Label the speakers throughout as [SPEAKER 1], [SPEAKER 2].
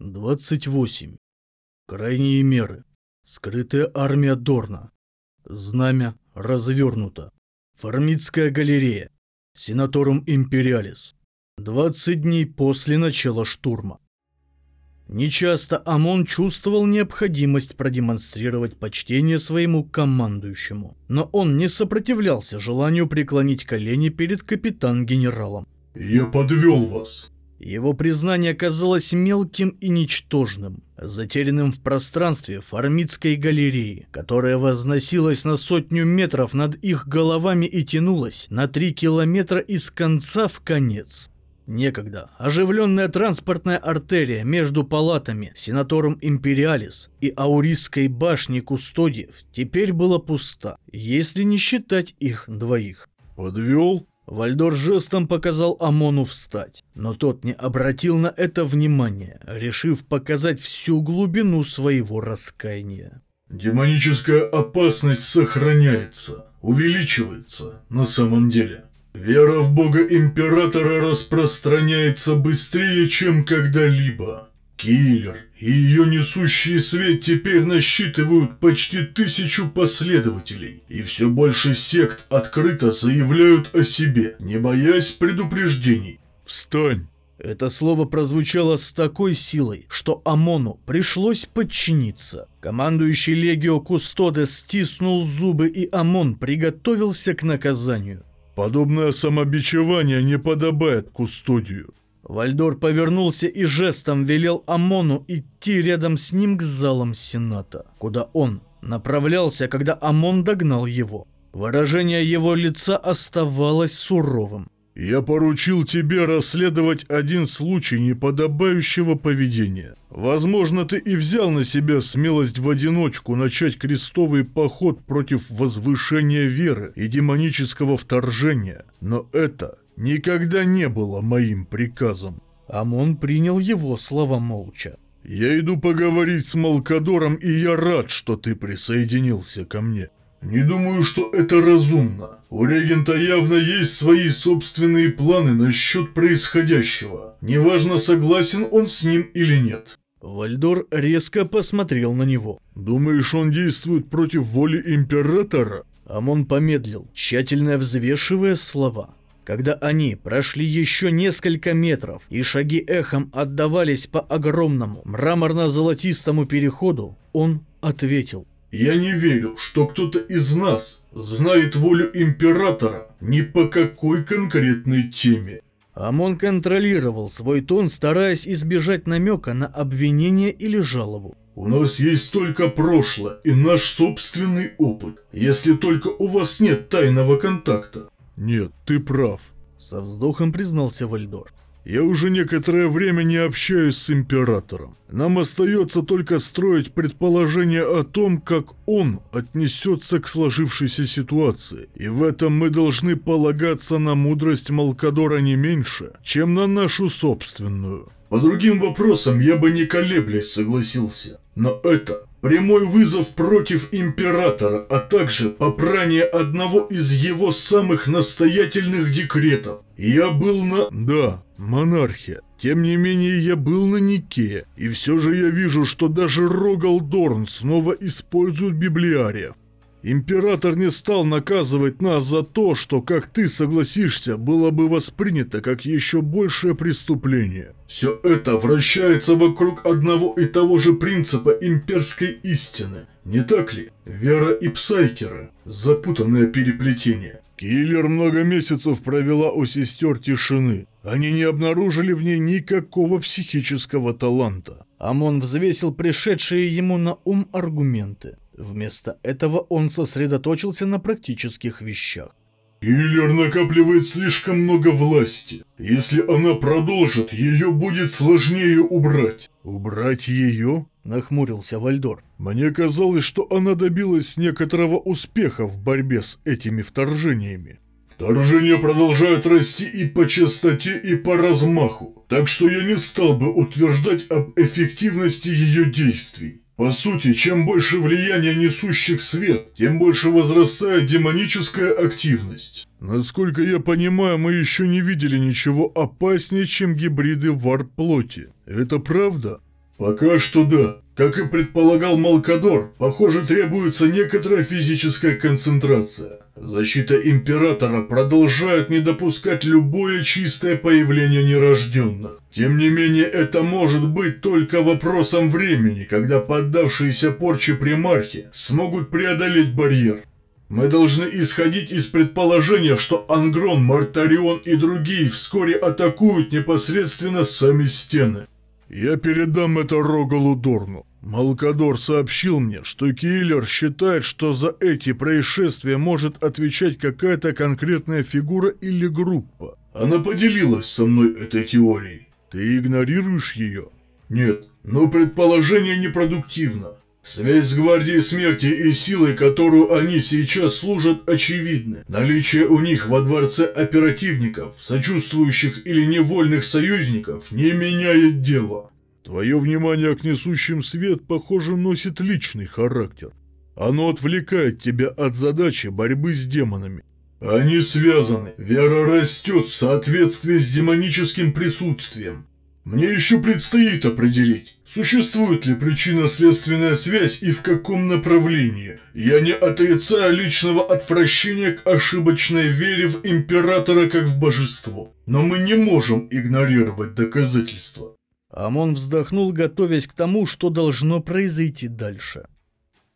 [SPEAKER 1] 28. Крайние меры. Скрытая армия Дорна. Знамя развернуто. Формитская галерея. Сенаторум Империалис. 20 дней после начала штурма. Нечасто ОМОН чувствовал необходимость продемонстрировать почтение своему командующему, но он не сопротивлялся желанию преклонить колени перед капитан-генералом.
[SPEAKER 2] «Я подвел вас»,
[SPEAKER 1] его признание казалось мелким и ничтожным, затерянным в пространстве Формитской галереи, которая возносилась на сотню метров над их головами и тянулась на три километра из конца в конец. Некогда оживленная транспортная артерия между палатами Сенатором Империалис и Аурисской башней Кустодиев теперь была пуста, если не считать их двоих.
[SPEAKER 2] «Подвел?»
[SPEAKER 1] Вальдор жестом показал Амону встать, но тот не обратил на это внимания, решив показать всю глубину своего раскаяния.
[SPEAKER 2] «Демоническая опасность сохраняется, увеличивается на самом деле. Вера в Бога Императора распространяется быстрее, чем когда-либо. Киллер ее несущий свет теперь насчитывают почти тысячу последователей, и все больше сект открыто заявляют о себе, не боясь предупреждений. Встань!
[SPEAKER 1] Это слово прозвучало с такой силой, что Амону пришлось подчиниться. Командующий Легио Кустодес стиснул зубы, и Амон приготовился к наказанию.
[SPEAKER 2] Подобное самобичевание не подобает Кустодию.
[SPEAKER 1] Вальдор повернулся и жестом велел Амону идти рядом с ним к залам Сената, куда он направлялся, когда Амон догнал его. Выражение его лица оставалось суровым.
[SPEAKER 2] «Я поручил тебе расследовать один случай неподобающего поведения. Возможно, ты и взял на себя смелость в одиночку начать крестовый поход против возвышения веры и демонического вторжения, но это никогда не было моим приказом.
[SPEAKER 1] Амон принял его слова молча.
[SPEAKER 2] «Я иду поговорить с Малкадором, и я рад, что ты присоединился ко мне. Не думаю, что это разумно. У регента явно есть свои собственные планы насчет происходящего. Неважно, согласен он с ним или нет».
[SPEAKER 1] Вальдор резко посмотрел на него.
[SPEAKER 2] «Думаешь, он действует против воли Императора?»
[SPEAKER 1] Амон помедлил, тщательно взвешивая слова. Когда они прошли еще несколько метров и шаги эхом отдавались по огромному мраморно-золотистому переходу, он ответил.
[SPEAKER 2] «Я не верю, что кто-то из нас знает волю Императора ни по какой конкретной теме».
[SPEAKER 1] Амон контролировал свой тон, стараясь избежать намека на обвинение или жалобу.
[SPEAKER 2] «У нас есть только прошлое и наш собственный опыт, если только у вас нет тайного контакта. «Нет, ты прав», —
[SPEAKER 1] со вздохом признался Вальдор.
[SPEAKER 2] «Я уже некоторое время не общаюсь с Императором. Нам остается только строить предположение о том, как он отнесется к сложившейся ситуации. И в этом мы должны полагаться на мудрость Малкадора не меньше, чем на нашу собственную». По другим вопросам я бы не колеблясь согласился. Но это Прямой вызов против императора, а также попрание одного из его самых настоятельных декретов. Я был на... Да, монархия. Тем не менее, я был на Нике, и все же я вижу, что даже Рогалдорн снова использует библиариев. Император не стал наказывать нас за то, что, как ты согласишься, было бы воспринято как еще большее преступление. Все это вращается вокруг одного и того же принципа имперской истины. Не так ли? Вера и Псайкера. Запутанное переплетение. Киллер много месяцев провела у сестер тишины. Они не обнаружили в ней никакого психического таланта.
[SPEAKER 1] Амон взвесил пришедшие ему на ум аргументы. Вместо этого он сосредоточился на практических вещах.
[SPEAKER 2] Киллер накапливает слишком много власти. Если она продолжит, ее будет сложнее убрать. Убрать ее?
[SPEAKER 1] Нахмурился Вальдор.
[SPEAKER 2] Мне казалось, что она добилась некоторого успеха в борьбе с этими вторжениями. Вторжения продолжают расти и по частоте, и по размаху, так что я не стал бы утверждать об эффективности ее действий. По сути, чем больше влияния несущих свет, тем больше возрастает демоническая активность. Насколько я понимаю, мы еще не видели ничего опаснее, чем гибриды варп-плоти. Это правда? Пока что да. Как и предполагал Малкадор, похоже, требуется некоторая физическая концентрация. Защита Императора продолжает не допускать любое чистое появление нерожденных. Тем не менее, это может быть только вопросом времени, когда поддавшиеся порче примархи смогут преодолеть барьер. Мы должны исходить из предположения, что Ангрон, Мартарион и другие вскоре атакуют непосредственно сами стены. Я передам это Рогалу Дорну. Малкадор сообщил мне, что Киллер считает, что за эти происшествия может отвечать какая-то конкретная фигура или группа. Она поделилась со мной этой теорией. Ты игнорируешь ее? Нет, но предположение непродуктивно. Связь с Гвардией Смерти и силой, которую они сейчас служат, очевидны. Наличие у них во дворце оперативников, сочувствующих или невольных союзников, не меняет дело. Твое внимание к несущим свет, похоже, носит личный характер. Оно отвлекает тебя от задачи борьбы с демонами. Они связаны. Вера растет в соответствии с демоническим присутствием. Мне еще предстоит определить, существует ли причинно-следственная связь и в каком направлении. Я не отрицаю личного отвращения к ошибочной вере в императора как в божество, но мы не можем игнорировать доказательства.
[SPEAKER 1] Амон вздохнул, готовясь к тому, что должно произойти дальше.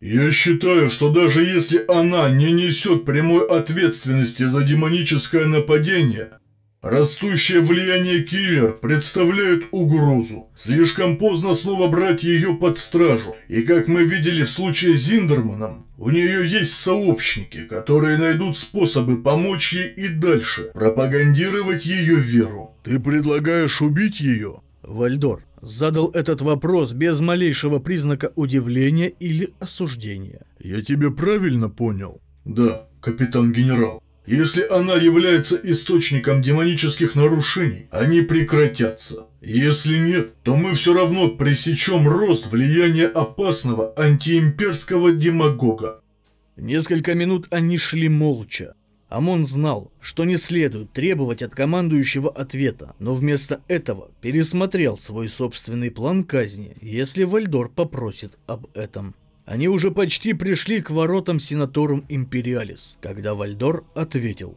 [SPEAKER 2] Я считаю, что даже если она не несет прямой ответственности за демоническое нападение, Растущее влияние киллер представляет угрозу. Слишком поздно снова брать ее под стражу. И как мы видели в случае с Зиндерманом, у нее есть сообщники, которые найдут способы помочь ей и дальше пропагандировать ее веру. Ты предлагаешь убить ее?
[SPEAKER 1] Вальдор задал этот вопрос без малейшего признака удивления или осуждения.
[SPEAKER 2] Я тебя правильно понял? Да, капитан-генерал. Если она является источником демонических нарушений, они прекратятся. Если нет, то мы все равно пресечем рост влияния опасного антиимперского демагога.
[SPEAKER 1] Несколько минут они шли молча. Амон знал, что не следует требовать от командующего ответа, но вместо этого пересмотрел свой собственный план казни, если Вальдор попросит об этом. Они уже почти пришли к воротам Сенаторум Империалис, когда Вальдор ответил.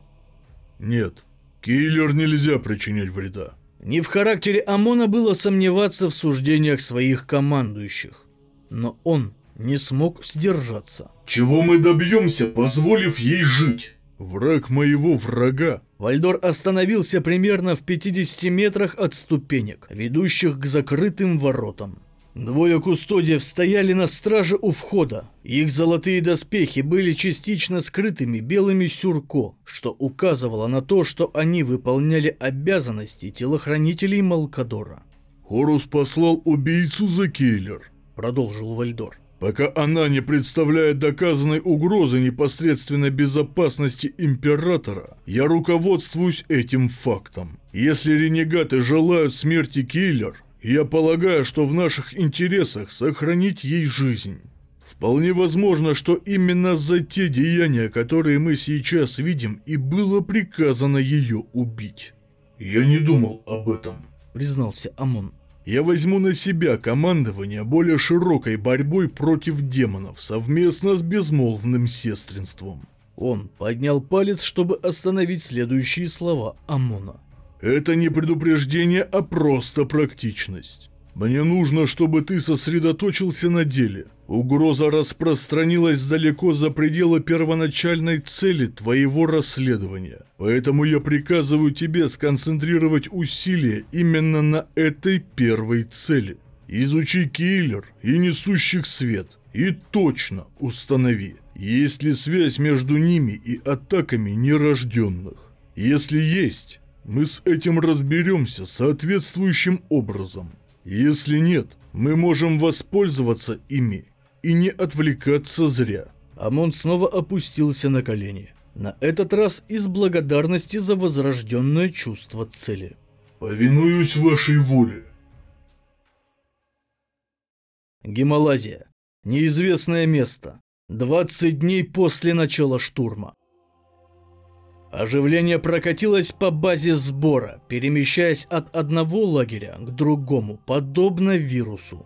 [SPEAKER 2] «Нет, киллер нельзя причинять вреда».
[SPEAKER 1] Не в характере Амона было сомневаться в суждениях своих командующих. Но он не смог сдержаться.
[SPEAKER 2] «Чего мы добьемся, позволив ей жить? Враг моего врага».
[SPEAKER 1] Вальдор остановился примерно в 50 метрах от ступенек, ведущих к закрытым воротам. Двое кустодиев стояли на страже у входа. Их золотые доспехи были частично скрытыми белыми сюрко, что указывало на то, что они выполняли обязанности телохранителей Малкадора.
[SPEAKER 2] «Хорус послал убийцу за Кейлер», — продолжил Вальдор. «Пока она не представляет доказанной угрозы непосредственной безопасности Императора, я руководствуюсь этим фактом. Если ренегаты желают смерти Кейлер, я полагаю, что в наших интересах сохранить ей жизнь. Вполне возможно, что именно за те деяния, которые мы сейчас видим, и было приказано ее убить. Я не думал об этом, признался Амон. Я возьму на себя командование более широкой борьбой против демонов совместно с безмолвным сестринством.
[SPEAKER 1] Он поднял палец, чтобы остановить следующие слова Амона.
[SPEAKER 2] Это не предупреждение, а просто практичность. Мне нужно, чтобы ты сосредоточился на деле. Угроза распространилась далеко за пределы первоначальной цели твоего расследования. Поэтому я приказываю тебе сконцентрировать усилия именно на этой первой цели. Изучи киллер и несущих свет. И точно установи, есть ли связь между ними и атаками нерожденных. Если есть, мы с этим разберемся соответствующим образом. Если нет, мы можем воспользоваться ими и не отвлекаться зря.
[SPEAKER 1] Амон снова опустился на колени. На этот раз из благодарности за возрожденное чувство цели.
[SPEAKER 2] «Повинуюсь вашей воле».
[SPEAKER 1] Гималазия. Неизвестное место. 20 дней после начала штурма. Оживление прокатилось по базе сбора, перемещаясь от одного лагеря к другому, подобно вирусу.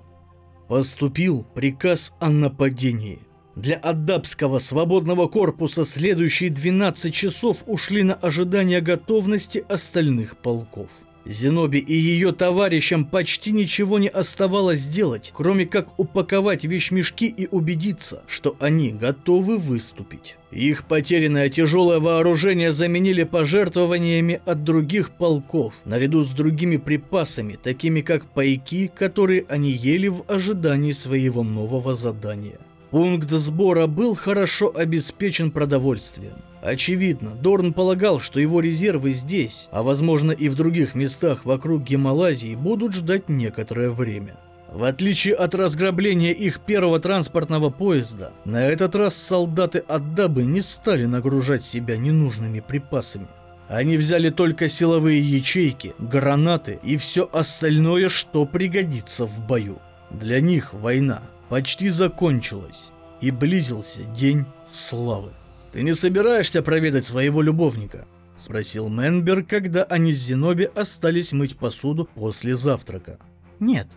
[SPEAKER 1] Поступил приказ о нападении. Для Аддабского свободного корпуса следующие 12 часов ушли на ожидание готовности остальных полков. Зеноби и ее товарищам почти ничего не оставалось делать, кроме как упаковать вещмешки и убедиться, что они готовы выступить. Их потерянное тяжелое вооружение заменили пожертвованиями от других полков, наряду с другими припасами, такими как пайки, которые они ели в ожидании своего нового задания. Пункт сбора был хорошо обеспечен продовольствием. Очевидно, Дорн полагал, что его резервы здесь, а возможно и в других местах вокруг Гималазии, будут ждать некоторое время. В отличие от разграбления их первого транспортного поезда, на этот раз солдаты Аддабы не стали нагружать себя ненужными припасами. Они взяли только силовые ячейки, гранаты и все остальное, что пригодится в бою. Для них война почти закончилась, и близился день славы. «Ты не собираешься проведать своего любовника?» — спросил Менбер, когда они с Зеноби остались мыть посуду после завтрака.
[SPEAKER 3] «Нет,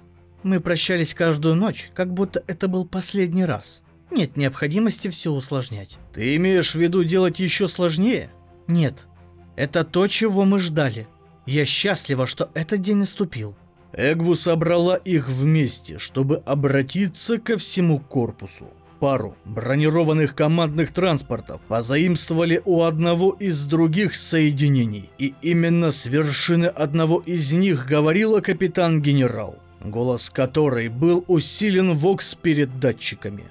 [SPEAKER 3] мы прощались каждую ночь, как будто это был последний раз. Нет необходимости все усложнять».
[SPEAKER 1] «Ты имеешь в виду делать еще сложнее?»
[SPEAKER 3] «Нет, это то, чего мы ждали. Я счастлива, что этот день наступил».
[SPEAKER 1] Эгву собрала их вместе, чтобы обратиться ко всему корпусу пару бронированных командных транспортов позаимствовали у одного из других соединений, и именно с вершины одного из них говорила капитан-генерал, голос которой был усилен вокс перед датчиками.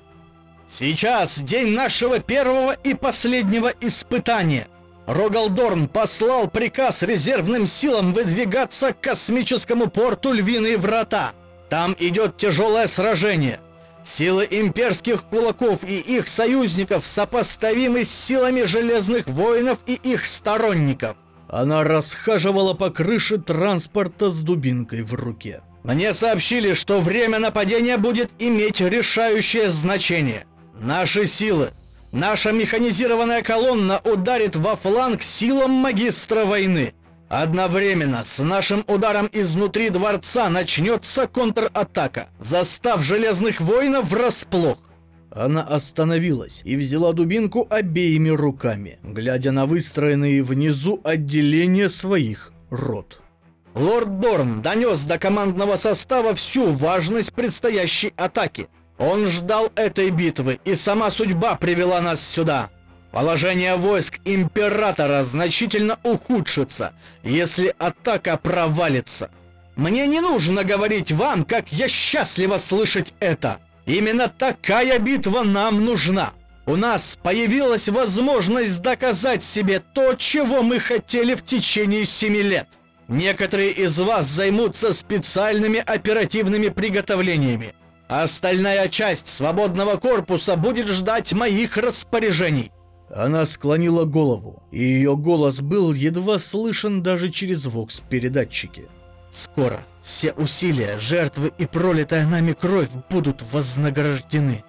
[SPEAKER 1] «Сейчас день нашего первого и последнего испытания!» Рогалдорн послал приказ резервным силам выдвигаться к космическому порту Львиные Врата. Там идет тяжелое сражение – Силы имперских кулаков и их союзников сопоставимы с силами железных воинов и их сторонников. Она расхаживала по крыше транспорта с дубинкой в руке. Мне сообщили, что время нападения будет иметь решающее значение. Наши силы, наша механизированная колонна ударит во фланг силам магистра войны. Одновременно с нашим ударом изнутри дворца начнется контратака, застав Железных Воинов врасплох. Она остановилась и взяла дубинку обеими руками, глядя на выстроенные внизу отделения своих рот. Лорд Дорн донес до командного состава всю важность предстоящей атаки. Он ждал этой битвы, и сама судьба привела нас сюда. Положение войск Императора значительно ухудшится, если атака провалится. Мне не нужно говорить вам, как я счастливо слышать это. Именно такая битва нам нужна. У нас появилась возможность доказать себе то, чего мы хотели в течение семи лет. Некоторые из вас займутся специальными оперативными приготовлениями. Остальная часть свободного корпуса будет ждать моих распоряжений. Она склонила голову, и ее голос был едва слышен даже через вокс-передатчики. «Скоро все усилия, жертвы и пролитая нами кровь будут вознаграждены».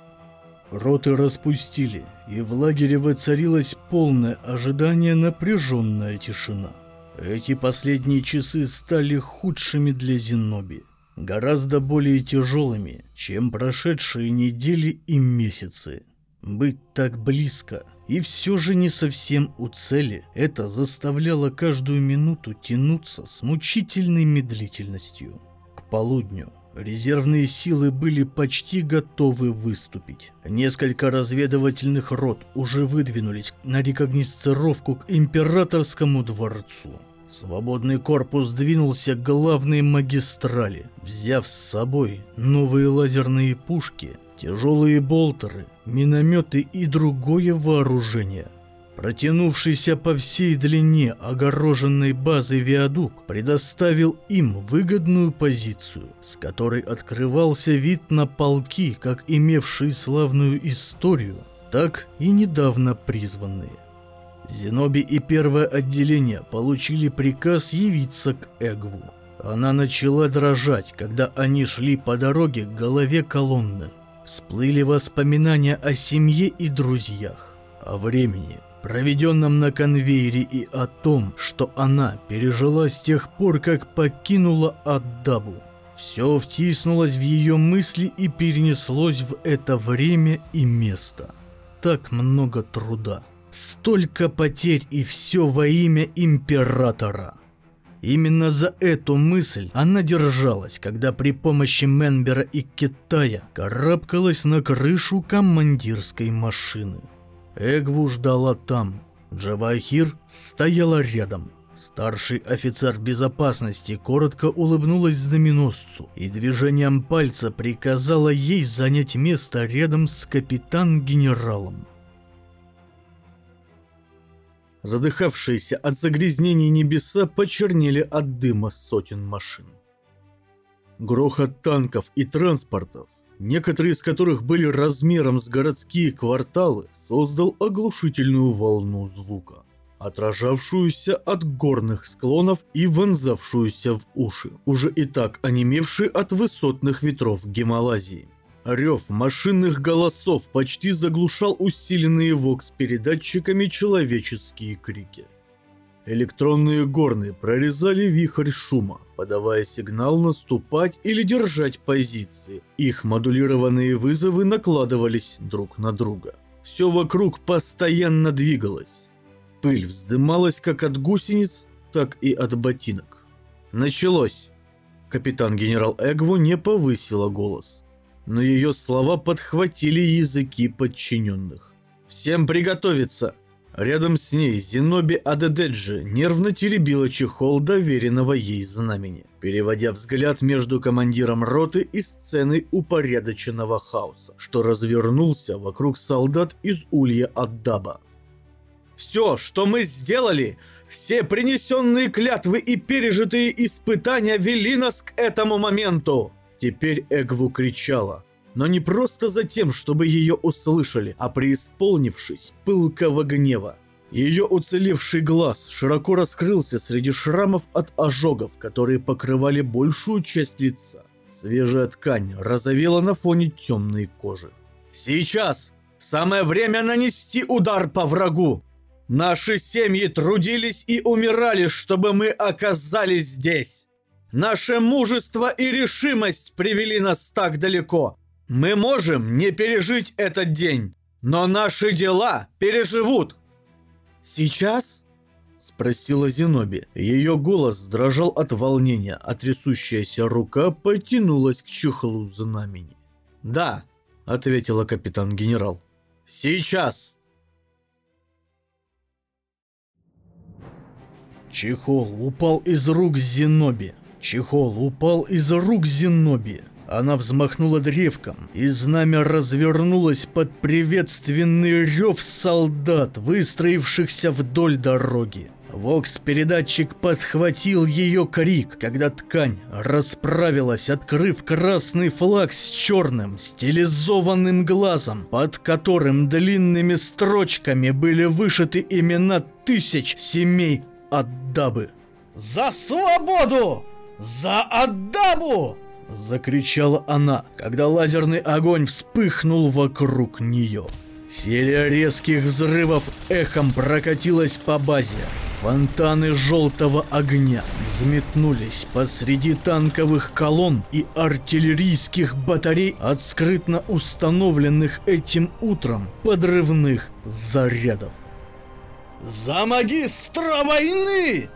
[SPEAKER 1] Роты распустили, и в лагере воцарилось полное ожидание напряженная тишина. Эти последние часы стали худшими для Зеноби, гораздо более тяжелыми, чем прошедшие недели и месяцы. Быть так близко и все же не совсем у цели, это заставляло каждую минуту тянуться с мучительной медлительностью. К полудню резервные силы были почти готовы выступить. Несколько разведывательных рот уже выдвинулись на рекогнисцировку к императорскому дворцу. Свободный корпус двинулся к главной магистрали, взяв с собой новые лазерные пушки – тяжелые болтеры, минометы и другое вооружение. Протянувшийся по всей длине огороженной базы виадук предоставил им выгодную позицию, с которой открывался вид на полки, как имевшие славную историю, так и недавно призванные. Зеноби и первое отделение получили приказ явиться к Эгву. Она начала дрожать, когда они шли по дороге к голове колонны. Всплыли воспоминания о семье и друзьях, о времени, проведенном на конвейере и о том, что она пережила с тех пор, как покинула Аддабу. Все втиснулось в ее мысли и перенеслось в это время и место. Так много труда. Столько потерь и все во имя императора. Именно за эту мысль она держалась, когда при помощи Менбера и Китая карабкалась на крышу командирской машины. Эгву ждала там. Джавахир стояла рядом. Старший офицер безопасности коротко улыбнулась знаменосцу и движением пальца приказала ей занять место рядом с капитан-генералом. Задыхавшиеся от загрязнений небеса почернели от дыма сотен машин. Грохот танков и транспортов, некоторые из которых были размером с городские кварталы, создал оглушительную волну звука, отражавшуюся от горных склонов и вонзавшуюся в уши, уже и так онемевшие от высотных ветров Гималазии. Рев машинных голосов почти заглушал усиленные вокс-передатчиками человеческие крики. Электронные горны прорезали вихрь шума, подавая сигнал наступать или держать позиции. Их модулированные вызовы накладывались друг на друга. Все вокруг постоянно двигалось. Пыль вздымалась как от гусениц, так и от ботинок. Началось. Капитан-генерал Эгво не повысила голос но ее слова подхватили языки подчиненных. «Всем приготовиться!» Рядом с ней Зеноби Адедеджи нервно теребила чехол доверенного ей знамени, переводя взгляд между командиром роты и сценой упорядоченного хаоса, что развернулся вокруг солдат из Улья Аддаба. «Все, что мы сделали, все принесенные клятвы и пережитые испытания вели нас к этому моменту!» Теперь Эгву кричала. Но не просто за тем, чтобы ее услышали, а преисполнившись пылкого гнева. Ее уцелевший глаз широко раскрылся среди шрамов от ожогов, которые покрывали большую часть лица. Свежая ткань разовела на фоне темной кожи. «Сейчас! Самое время нанести удар по врагу! Наши семьи трудились и умирали, чтобы мы оказались здесь!» Наше мужество и решимость привели нас так далеко. Мы можем не пережить этот день, но наши дела переживут. Сейчас? Спросила Зеноби. Ее голос дрожал от волнения, а трясущаяся рука потянулась к чехлу знамени. «Да», — ответила капитан-генерал. «Сейчас!» Чехол упал из рук Зеноби. Чехол упал из рук Зеноби. Она взмахнула древком, и знамя развернулось под приветственный рев солдат, выстроившихся вдоль дороги. Вокс-передатчик подхватил ее крик, когда ткань расправилась, открыв красный флаг с черным, стилизованным глазом, под которым длинными строчками были вышиты имена тысяч семей Аддабы. «За свободу!» «За Аддаму!» – закричала она, когда лазерный огонь вспыхнул вокруг нее. Серия резких взрывов эхом прокатилась по базе. Фонтаны желтого огня взметнулись посреди танковых колонн и артиллерийских батарей от установленных этим утром подрывных зарядов. «За магистра войны!»